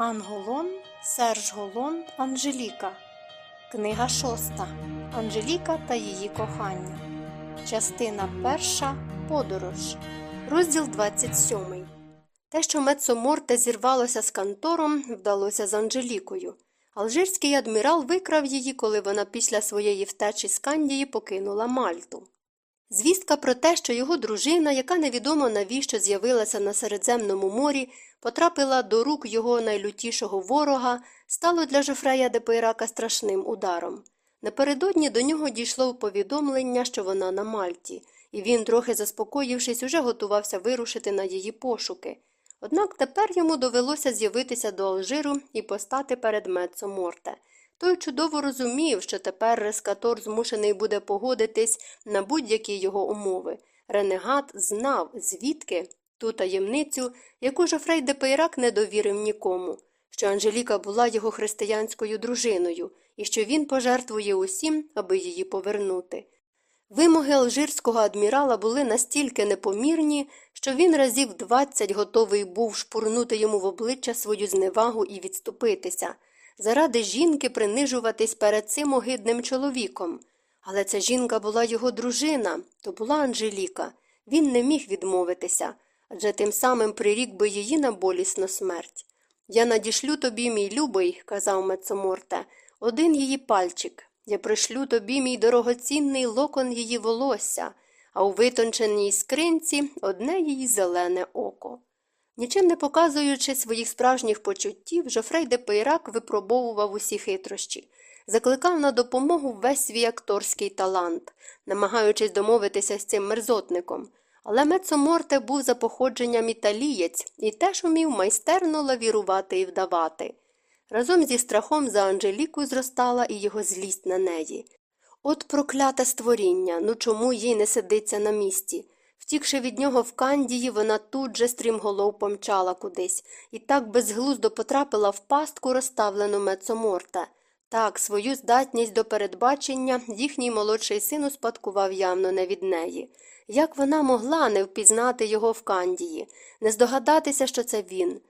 Анголон, Серж Голон, Анжеліка. Книга шоста. Анжеліка та її кохання. Частина перша. Подорож. Розділ 27. Те, що Мецоморте зірвалося з кантором, вдалося з Анжелікою. Алжирський адмірал викрав її, коли вона після своєї втечі з Кандії покинула Мальту. Звістка про те, що його дружина, яка невідомо навіщо з'явилася на Середземному морі, потрапила до рук його найлютішого ворога, стало для Жофрея де страшним ударом. Напередодні до нього дійшло повідомлення, що вона на Мальті, і він, трохи заспокоївшись, уже готувався вирушити на її пошуки. Однак тепер йому довелося з'явитися до Алжиру і постати перед Мецо Морте. Той чудово розумів, що тепер Рескатор змушений буде погодитись на будь-які його умови. Ренегат знав, звідки ту таємницю, яку Жофрей де Пейрак не довірив нікому, що Анжеліка була його християнською дружиною і що він пожертвує усім, аби її повернути. Вимоги алжирського адмірала були настільки непомірні, що він разів двадцять готовий був шпурнути йому в обличчя свою зневагу і відступитися, заради жінки принижуватись перед цим огидним чоловіком. Але ця жінка була його дружина, то була Анжеліка. Він не міг відмовитися, адже тим самим прирік би її на болісну смерть. Я надішлю тобі, мій любий, казав Мецоморте, один її пальчик. Я пришлю тобі, мій дорогоцінний локон її волосся, а у витонченій скринці одне її зелене око. Нічим не показуючи своїх справжніх почуттів, Жофрей де Пейрак випробовував усі хитрощі, закликав на допомогу весь свій акторський талант, намагаючись домовитися з цим мерзотником. Але Мецоморте був за походженням італієць і теж умів майстерно лавірувати і вдавати. Разом зі страхом за Анжеліку зростала і його злість на неї. От прокляте створіння, ну чому їй не сидиться на місці? Втікши від нього в Кандії, вона тут же стрімголов помчала кудись і так безглуздо потрапила в пастку, розставлену Мецоморта. Так, свою здатність до передбачення їхній молодший син успадкував явно не від неї. Як вона могла не впізнати його в Кандії, не здогадатися, що це він?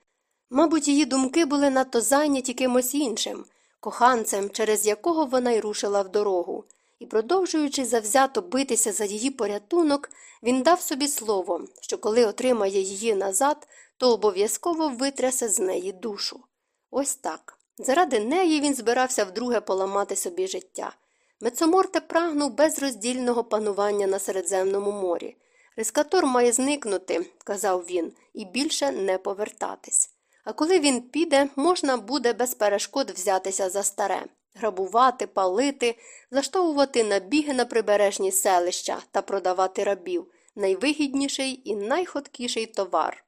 Мабуть, її думки були надто зайняті кимось іншим, коханцем, через якого вона й рушила в дорогу. І, продовжуючи завзято битися за її порятунок, він дав собі слово, що коли отримає її назад, то обов'язково витрясе з неї душу. Ось так. Заради неї він збирався вдруге поламати собі життя. Мецоморте прагнув безроздільного панування на Середземному морі. Рискатор має зникнути, казав він, і більше не повертатись. А коли він піде, можна буде без перешкод взятися за старе, грабувати, палити, влаштовувати набіги на прибережні селища та продавати рабів найвигідніший і найходкіший товар.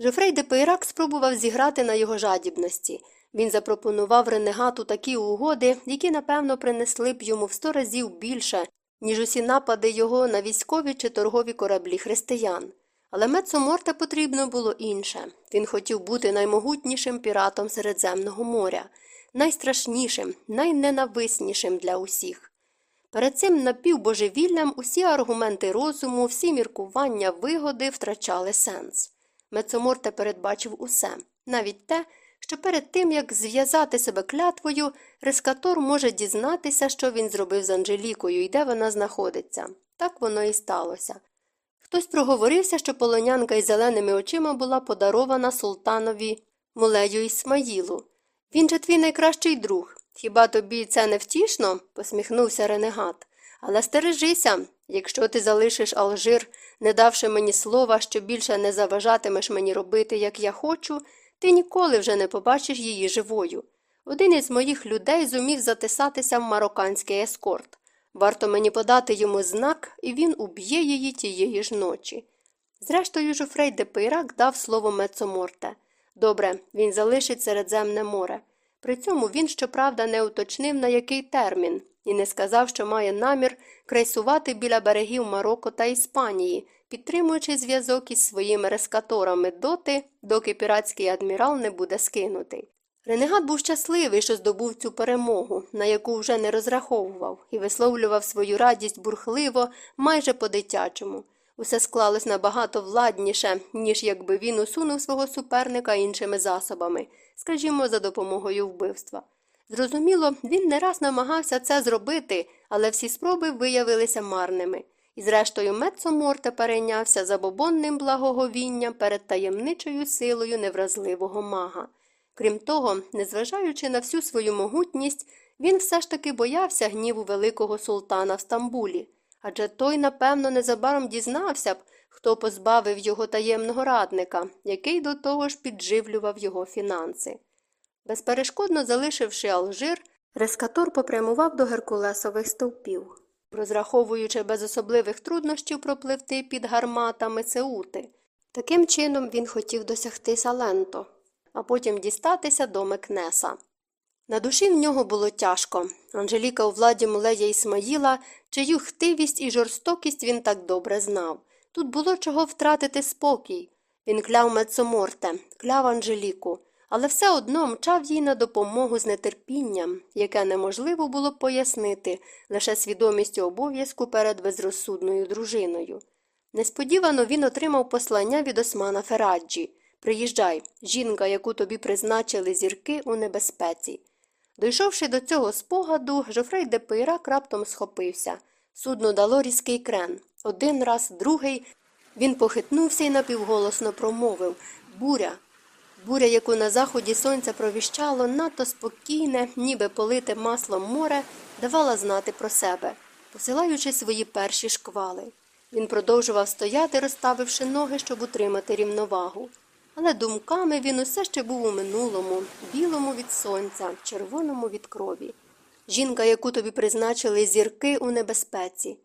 Жофрей де Пейрак спробував зіграти на його жадібності. Він запропонував ренегату такі угоди, які, напевно, принесли б йому в сто разів більше, ніж усі напади його на військові чи торгові кораблі християн. Але Мецоморте потрібно було інше він хотів бути наймогутнішим піратом Середземного моря, найстрашнішим, найненависнішим для усіх. Перед цим напівбожевіллям усі аргументи розуму, всі міркування, вигоди втрачали сенс. Мецоморте передбачив усе, навіть те, що перед тим, як зв'язати себе клятвою, Рескатор може дізнатися, що він зробив з Анжелікою і де вона знаходиться. Так воно і сталося. Хтось проговорився, що полонянка із зеленими очима була подарована султанові Мулею Ісмаїлу. Він же твій найкращий друг. Хіба тобі це не втішно? посміхнувся ренегат. Але стережися, якщо ти залишиш Алжир, не давши мені слова, що більше не заважатимеш мені робити, як я хочу, ти ніколи вже не побачиш її живою. Один із моїх людей зумів затисатися в марокканський ескорт. Варто мені подати йому знак, і він уб'є її тієї ж ночі. Зрештою, Жофрей де Пейрак дав слово Мецоморте. Добре, він залишить Середземне море. При цьому він, щоправда, не уточнив, на який термін, і не сказав, що має намір крейсувати біля берегів Марокко та Іспанії, підтримуючи зв'язок із своїми рескаторами доти, доки піратський адмірал не буде скинутий. Ренегат був щасливий, що здобув цю перемогу, на яку вже не розраховував, і висловлював свою радість бурхливо, майже по дитячому. Усе склалось набагато владніше, ніж якби він усунув свого суперника іншими засобами, скажімо, за допомогою вбивства. Зрозуміло, він не раз намагався це зробити, але всі спроби виявилися марними. І зрештою Мецоморте перейнявся забобонним благоговінням перед таємничою силою невразливого мага. Крім того, незважаючи на всю свою могутність, він все ж таки боявся гніву великого султана в Стамбулі, адже той, напевно, незабаром дізнався б, хто позбавив його таємного радника, який до того ж підживлював його фінанси. Безперешкодно залишивши Алжир, Рескатор попрямував до Геркулесових стовпів, розраховуючи без особливих труднощів пропливти під гарматами Цеути. Таким чином він хотів досягти Саленто, а потім дістатися до Мекнеса. На душі в нього було тяжко. Анжеліка у владі Мулея Ісмаїла, чию хтивість і жорстокість він так добре знав. Тут було чого втратити спокій. Він кляв Мецоморте, кляв Анжеліку, але все одно мчав їй на допомогу з нетерпінням, яке неможливо було пояснити лише свідомістю обов'язку перед безрозсудною дружиною. Несподівано він отримав послання від Османа Фераджі Приїжджай, жінка, яку тобі призначили зірки у небезпеці. Дійшовши до цього спогаду, Жофрей де Пейрак раптом схопився. Судно дало різкий крен. Один раз, другий. Він похитнувся і напівголосно промовив Буря. Буря, яку на заході сонця провіщало, надто спокійне, ніби полите маслом море, давала знати про себе, посилаючи свої перші шквали. Він продовжував стояти, розставивши ноги, щоб утримати рівновагу. Але думками він усе ще був у минулому, білому від сонця, червоному від крові. Жінка, яку тобі призначили зірки у небезпеці.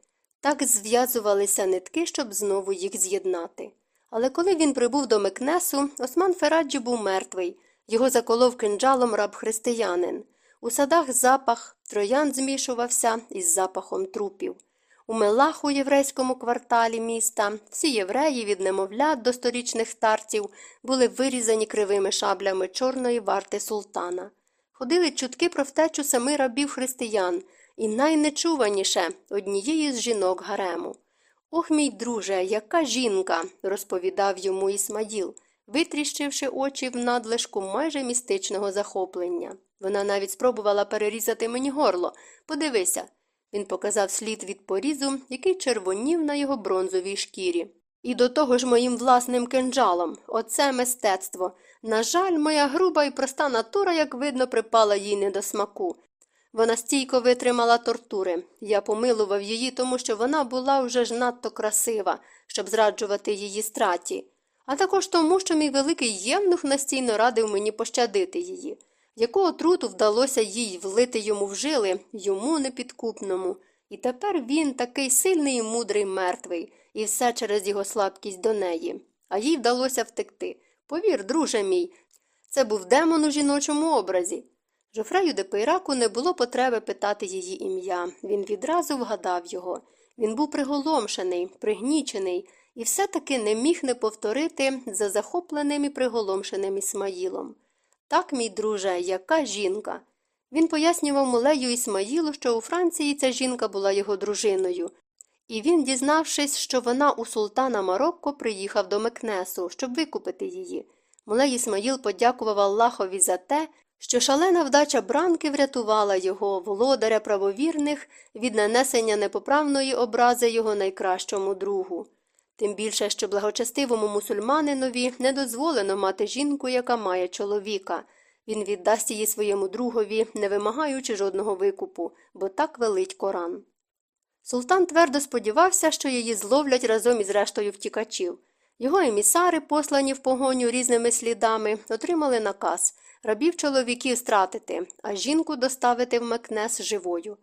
Так зв'язувалися нитки, щоб знову їх з'єднати. Але коли він прибув до Мекнесу, Осман Фераджі був мертвий, його заколов кинджалом раб християнин. У садах запах троян змішувався із запахом трупів. У Мелаху, єврейському кварталі міста, всі євреї від немовлят до сторічних старців були вирізані кривими шаблями чорної варти султана. Ходили чутки про втечу семи рабів християн, і найнечуваніше однієї з жінок гарему. Ох, мій друже, яка жінка, розповідав йому Ісмаїл, витріщивши очі в надлишку майже містичного захоплення. Вона навіть спробувала перерізати мені горло. Подивися. Він показав слід від порізу, який червонів на його бронзовій шкірі. І до того ж моїм власним кинджалом. Оце мистецтво. На жаль, моя груба і проста натура, як видно, припала їй не до смаку. Вона стійко витримала тортури. Я помилував її, тому що вона була вже ж надто красива, щоб зраджувати її страті, а також тому, що мій великий євнух настійно радив мені пощадити її. Яку отруту вдалося їй влити йому в жили, йому непідкупному. І тепер він такий сильний і мудрий мертвий, і все через його слабкість до неї. А їй вдалося втекти. Повір, друже мій, це був демон у жіночому образі. Жофрею де Пейраку не було потреби питати її ім'я. Він відразу вгадав його. Він був приголомшений, пригнічений, і все таки не міг не повторити за захопленим і приголомшеним Ісмаїлом. Так, мій друже, яка жінка. Він пояснював Мулею Ісмаїлу, що у Франції ця жінка була його дружиною, і він, дізнавшись, що вона у султана Марокко приїхав до Мекнесу, щоб викупити її. Мулей Ісмаїл подякував Аллахові за те, що шалена вдача бранки врятувала його, володаря правовірних, від нанесення непоправної образи його найкращому другу. Тим більше, що благочестивому мусульманинові не дозволено мати жінку, яка має чоловіка. Він віддасть її своєму другові, не вимагаючи жодного викупу, бо так велить Коран. Султан твердо сподівався, що її зловлять разом із рештою втікачів. Його емісари, послані в погоню різними слідами, отримали наказ рабів чоловіків стратити, а жінку доставити в Мекнес живою.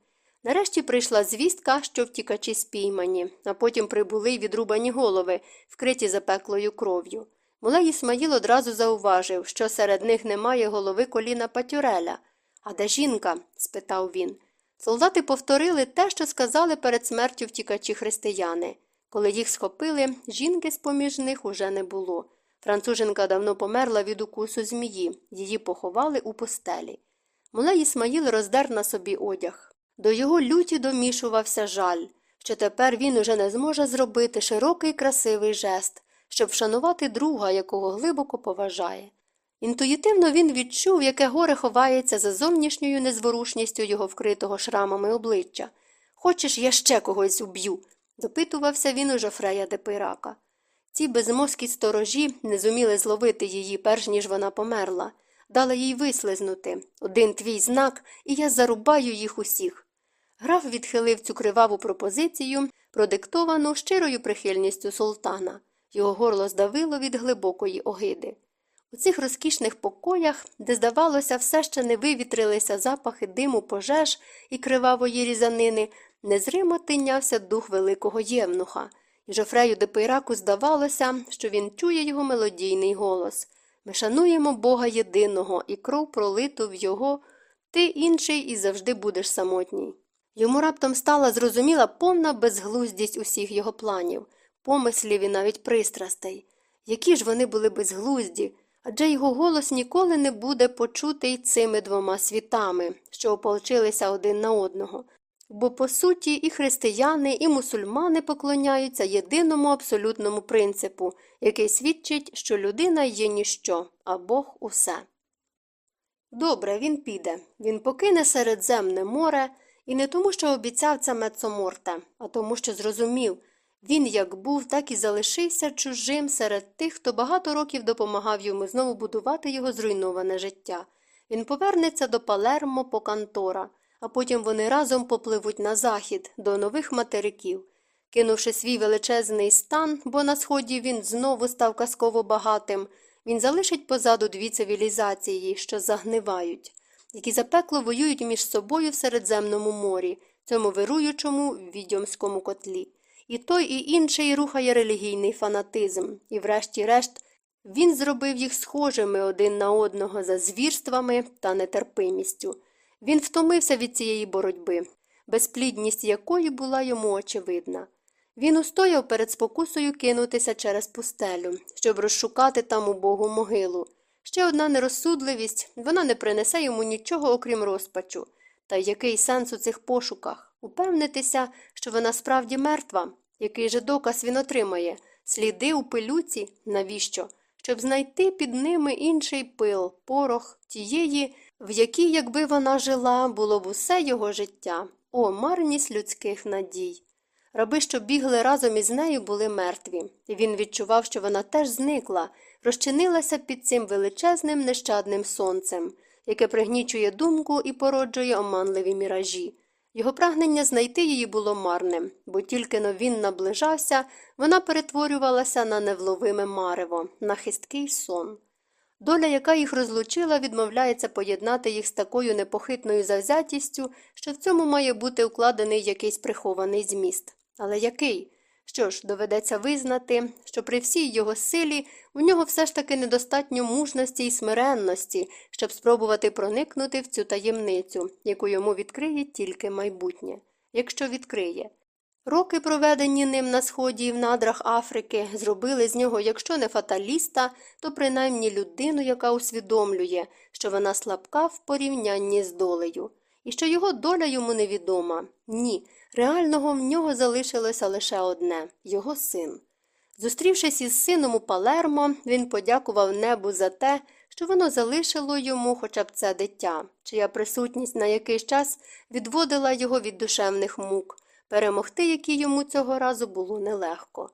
Нарешті прийшла звістка, що втікачі спіймані, а потім прибули й відрубані голови, вкриті запеклою кров'ю. Мулей Ісмаїл одразу зауважив, що серед них немає голови коліна Патюреля. А де жінка? спитав він. Солдати повторили те, що сказали перед смертю втікачі християни. Коли їх схопили, жінки з поміж них уже не було. Француженка давно померла від укусу змії, її поховали у постелі. Мулей Ісмаїл роздер на собі одяг. До його люті домішувався жаль. що тепер він уже не зможе зробити широкий красивий жест, щоб вшанувати друга, якого глибоко поважає. Інтуїтивно він відчув, яке горе ховається за зовнішньою незворушністю його вкритого шрамами обличчя. Хочеш, я ще когось уб'ю? допитувався він у Жофрея де Пейрака. Ці безмозкі сторожі не зуміли зловити її, перш ніж вона померла, дали їй вислизнути один твій знак, і я зарубаю їх усіх. Граф відхилив цю криваву пропозицію, продиктовану щирою прихильністю султана. Його горло здавило від глибокої огиди. У цих розкішних покоях, де, здавалося, все ще не вивітрилися запахи диму пожеж і кривавої різанини, незримо тинявся дух великого євнуха, і Жофрею де здавалося, що він чує його мелодійний голос Ми шануємо Бога єдиного, і кров пролиту в його, ти інший і завжди будеш самотній. Йому раптом стала зрозуміла повна безглуздість усіх його планів, помислів і навіть пристрастей. Які ж вони були безглузді, адже його голос ніколи не буде почутий цими двома світами, що ополчилися один на одного. Бо, по суті, і християни, і мусульмани поклоняються єдиному абсолютному принципу, який свідчить, що людина є ніщо, а Бог усе. Добре, він піде. Він покине Середземне море, і не тому, що обіцяв це Мецоморте, а тому, що зрозумів він як був, так і залишився чужим серед тих, хто багато років допомагав йому знову будувати його зруйноване життя. Він повернеться до Палермо по Кантора, а потім вони разом попливуть на захід, до нових материків. Кинувши свій величезний стан, бо на сході він знову став казково багатим, він залишить позаду дві цивілізації, що загнивають, які запекло воюють між собою в Середземному морі, цьому вируючому відьомському котлі. І той, і інший рухає релігійний фанатизм, і, врешті-решт, він зробив їх схожими один на одного за звірствами та нетерпимістю. Він втомився від цієї боротьби, безплідність якої була йому очевидна. Він устояв перед спокусою кинутися через пустелю, щоб розшукати там убогу могилу. Ще одна нерозсудливість вона не принесе йому нічого, окрім розпачу. Та який сенс у цих пошуках? Упевнитися, що вона справді мертва, який же доказ він отримає, сліди у пилюці, навіщо? Щоб знайти під ними інший пил, порох, тієї, в якій, якби вона жила, було б усе його життя, о, марність людських надій. Раби, що бігли разом із нею, були мертві, і він відчував, що вона теж зникла, розчинилася під цим величезним нещадним сонцем, яке пригнічує думку і породжує оманливі міражі. Його прагнення знайти її було марним, бо тільки но він наближався, вона перетворювалася на невловиме марево, на хисткий сон. Доля, яка їх розлучила, відмовляється поєднати їх з такою непохитною завзятістю, що в цьому має бути укладений якийсь прихований зміст. Але який? Що ж, доведеться визнати, що при всій його силі у нього все ж таки недостатньо мужності і смиренності, щоб спробувати проникнути в цю таємницю, яку йому відкриє тільки майбутнє, якщо відкриє. Роки, проведені ним на сході і в надрах Африки, зробили з нього, якщо не фаталіста, то принаймні людину, яка усвідомлює, що вона слабка в порівнянні з долею, і що його доля йому невідома. Ні, реального в нього залишилося лише одне його син. Зустрівшись із сином у Палермо, він подякував небу за те, що воно залишило йому хоча б це дитя, чия присутність на якийсь час відводила його від душевних мук, перемогти які йому цього разу було нелегко.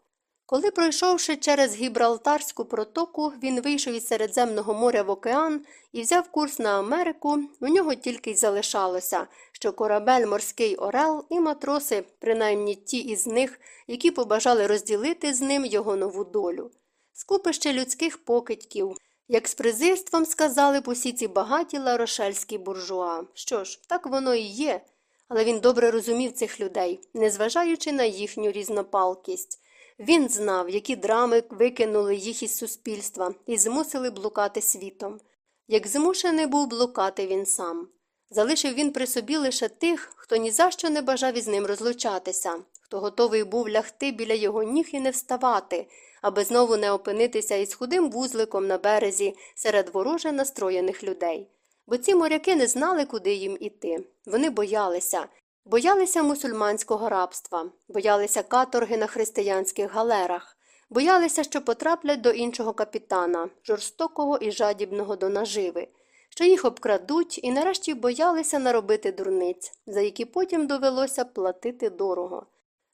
Коли, пройшовши через Гібралтарську протоку, він вийшов із Середземного моря в океан і взяв курс на Америку, у нього тільки й залишалося, що корабель морський Орел і матроси, принаймні ті із них, які побажали розділити з ним його нову долю. Скупище людських покидьків, як з презирством сказали б усі ці багаті ларошельські буржуа. Що ж, так воно і є. Але він добре розумів цих людей, незважаючи на їхню різнопалкість. Він знав, які драми викинули їх із суспільства і змусили блукати світом. Як змушений був блукати він сам. Залишив він при собі лише тих, хто ні за що не бажав із ним розлучатися, хто готовий був лягти біля його ніг і не вставати, аби знову не опинитися із худим вузликом на березі серед вороже настроєних людей. Бо ці моряки не знали, куди їм іти. Вони боялися. Боялися мусульманського рабства, боялися каторги на християнських галерах, боялися, що потраплять до іншого капітана, жорстокого і жадібного до наживи, що їх обкрадуть, і нарешті боялися наробити дурниць, за які потім довелося платити дорого.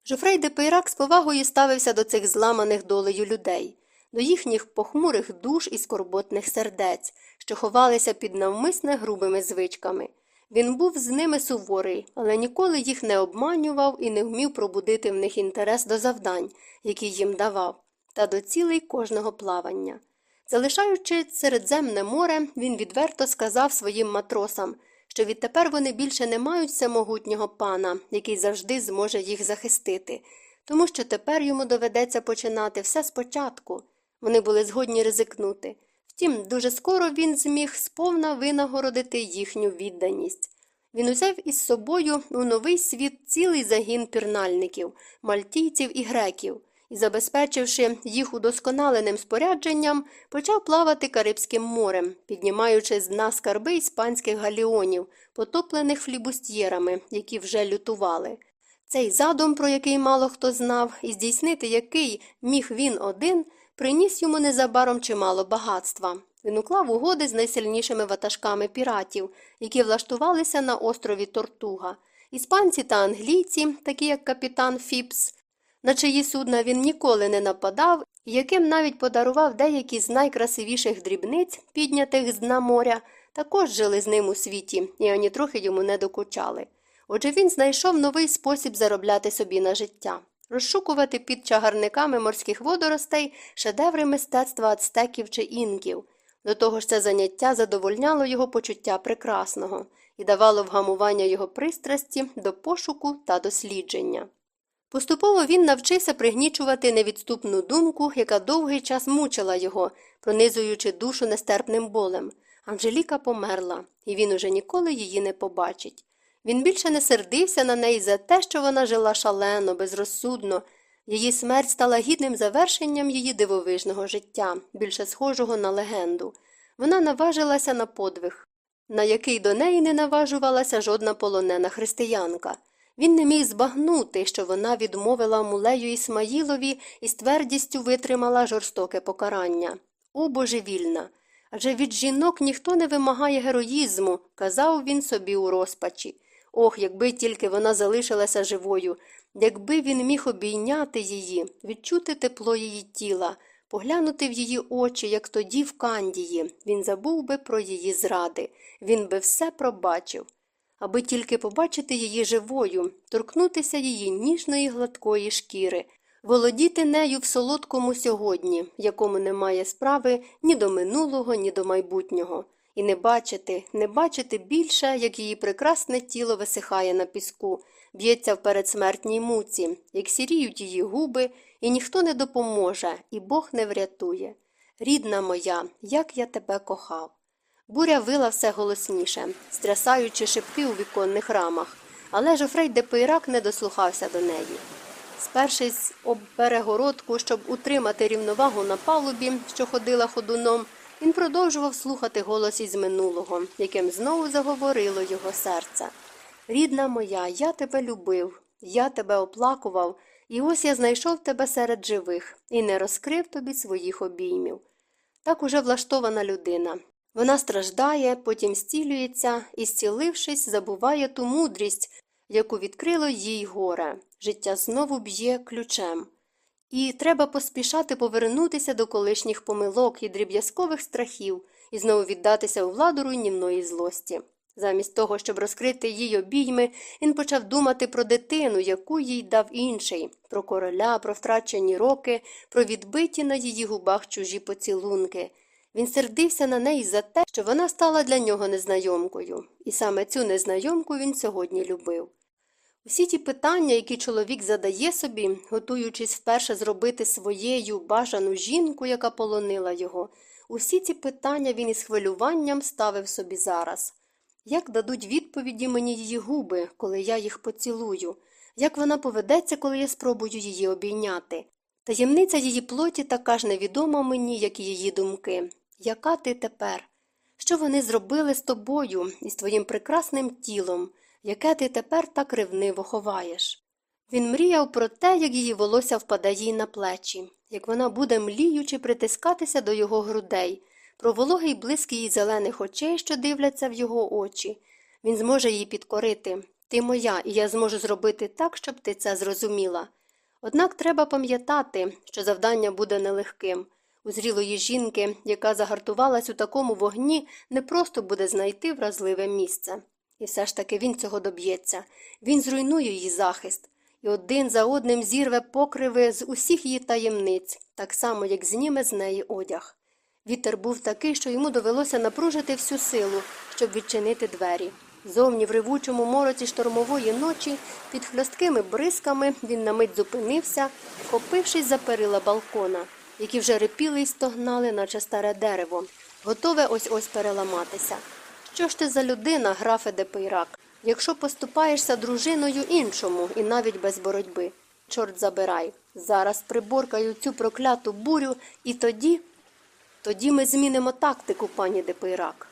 Жофрей де Пейрак з повагою ставився до цих зламаних долею людей, до їхніх похмурих душ і скорботних сердець, що ховалися під навмисне грубими звичками. Він був з ними суворий, але ніколи їх не обманював і не вмів пробудити в них інтерес до завдань, які їм давав, та до цілей кожного плавання. Залишаючи Середземне море, він відверто сказав своїм матросам, що відтепер вони більше не мають всемогутнього пана, який завжди зможе їх захистити, тому що тепер йому доведеться починати все спочатку. Вони були згодні ризикнути. Втім, дуже скоро він зміг сповна винагородити їхню відданість. Він узяв із собою у новий світ цілий загін пірнальників, мальтійців і греків і, забезпечивши їх удосконаленим спорядженням, почав плавати Карибським морем, піднімаючи з дна скарби іспанських галіонів, потоплених флібустьєрами, які вже лютували. Цей задум, про який мало хто знав, і здійснити який міг він один, приніс йому незабаром чимало багатства. Він уклав угоди з найсильнішими ватажками піратів, які влаштувалися на острові Тортуга. Іспанці та англійці, такі як капітан Фіпс, на чиї судна він ніколи не нападав, яким навіть подарував деякі з найкрасивіших дрібниць, піднятих з дна моря, також жили з ним у світі, і ані трохи йому не докучали. Отже він знайшов новий спосіб заробляти собі на життя розшукувати під чагарниками морських водоростей шедеври мистецтва ацтеків чи інків. До того ж це заняття задовольняло його почуття прекрасного і давало вгамування його пристрасті до пошуку та дослідження. Поступово він навчився пригнічувати невідступну думку, яка довгий час мучила його, пронизуючи душу нестерпним болем. Анжеліка померла, і він уже ніколи її не побачить. Він більше не сердився на неї за те, що вона жила шалено, безрозсудно. Її смерть стала гідним завершенням її дивовижного життя, більше схожого на легенду. Вона наважилася на подвиг, на який до неї не наважувалася жодна полонена християнка. Він не міг збагнути, що вона відмовила мулею Ісмаїлові і з твердістю витримала жорстоке покарання. О, божевільна! Адже від жінок ніхто не вимагає героїзму, казав він собі у розпачі. Ох, якби тільки вона залишилася живою, якби він міг обійняти її, відчути тепло її тіла, поглянути в її очі, як тоді в Кандії, він забув би про її зради, він би все пробачив. Аби тільки побачити її живою, торкнутися її ніжної гладкої шкіри, володіти нею в солодкому сьогодні, якому немає справи ні до минулого, ні до майбутнього, і не бачити, не бачити більше, як її прекрасне тіло висихає на піску, б'ється в передсмертній муці, як сіріють її губи, і ніхто не допоможе, і Бог не врятує. Рідна моя, як я тебе кохав. Буря вила все голосніше, стрясаючи шибки у віконних рамах, але Жофрей де не дослухався до неї. Спершись об перегородку, щоб утримати рівновагу на палубі, що ходила ходуном, він продовжував слухати голос із минулого, яким знову заговорило його серце. Рідна моя, я тебе любив, я тебе оплакував, і ось я знайшов тебе серед живих і не розкрив тобі своїх обіймів. Так уже влаштована людина, вона страждає, потім зцілюється і, зцілившись, забуває ту мудрість, яку відкрило їй горе. Життя знову б'є ключем. І треба поспішати повернутися до колишніх помилок і дріб'язкових страхів і знову віддатися у владу руйнівної злості. Замість того, щоб розкрити їй обійми, він почав думати про дитину, яку їй дав інший, про короля, про втрачені роки, про відбиті на її губах чужі поцілунки. Він сердився на неї за те, що вона стала для нього незнайомкою, і саме цю незнайомку він сьогодні любив. Усі ті питання, які чоловік задає собі, готуючись вперше зробити своєю бажану жінку, яка полонила його, усі ці питання він із хвилюванням ставив собі зараз. Як дадуть відповіді мені її губи, коли я їх поцілую, як вона поведеться, коли я спробую її обійняти? Таємниця її плоті така ж невідома мені, як і її думки. Яка ти тепер? Що вони зробили з тобою і з твоїм прекрасним тілом? Яке ти тепер так ревниво ховаєш. Він мріяв про те, як її волосся впаде їй на плечі, як вона буде мліючи притискатися до його грудей, про вологий блиск її зелених очей, що дивляться в його очі. Він зможе її підкорити. Ти моя, і я зможу зробити так, щоб ти це зрозуміла. Однак треба пам'ятати, що завдання буде нелегким. У зрілої жінки, яка загартувалась у такому вогні, не просто буде знайти вразливе місце. І все ж таки він цього доб'ється. Він зруйнує її захист, і один за одним зірве покриви з усіх її таємниць, так само, як зніме з неї одяг. Вітер був такий, що йому довелося напружити всю силу, щоб відчинити двері. Зовні в ривучому мороці штормової ночі, під хльосткими бризками, він на мить зупинився, вхопившись за перила балкона, які вже рипіли й стогнали, наче старе дерево, готове ось ось переламатися. Що ж ти за людина, графе Депейрак, якщо поступаєшся дружиною іншому і навіть без боротьби? Чорт забирай. Зараз приборкаю цю прокляту бурю, і тоді. Тоді ми змінимо тактику, пані Депейрак.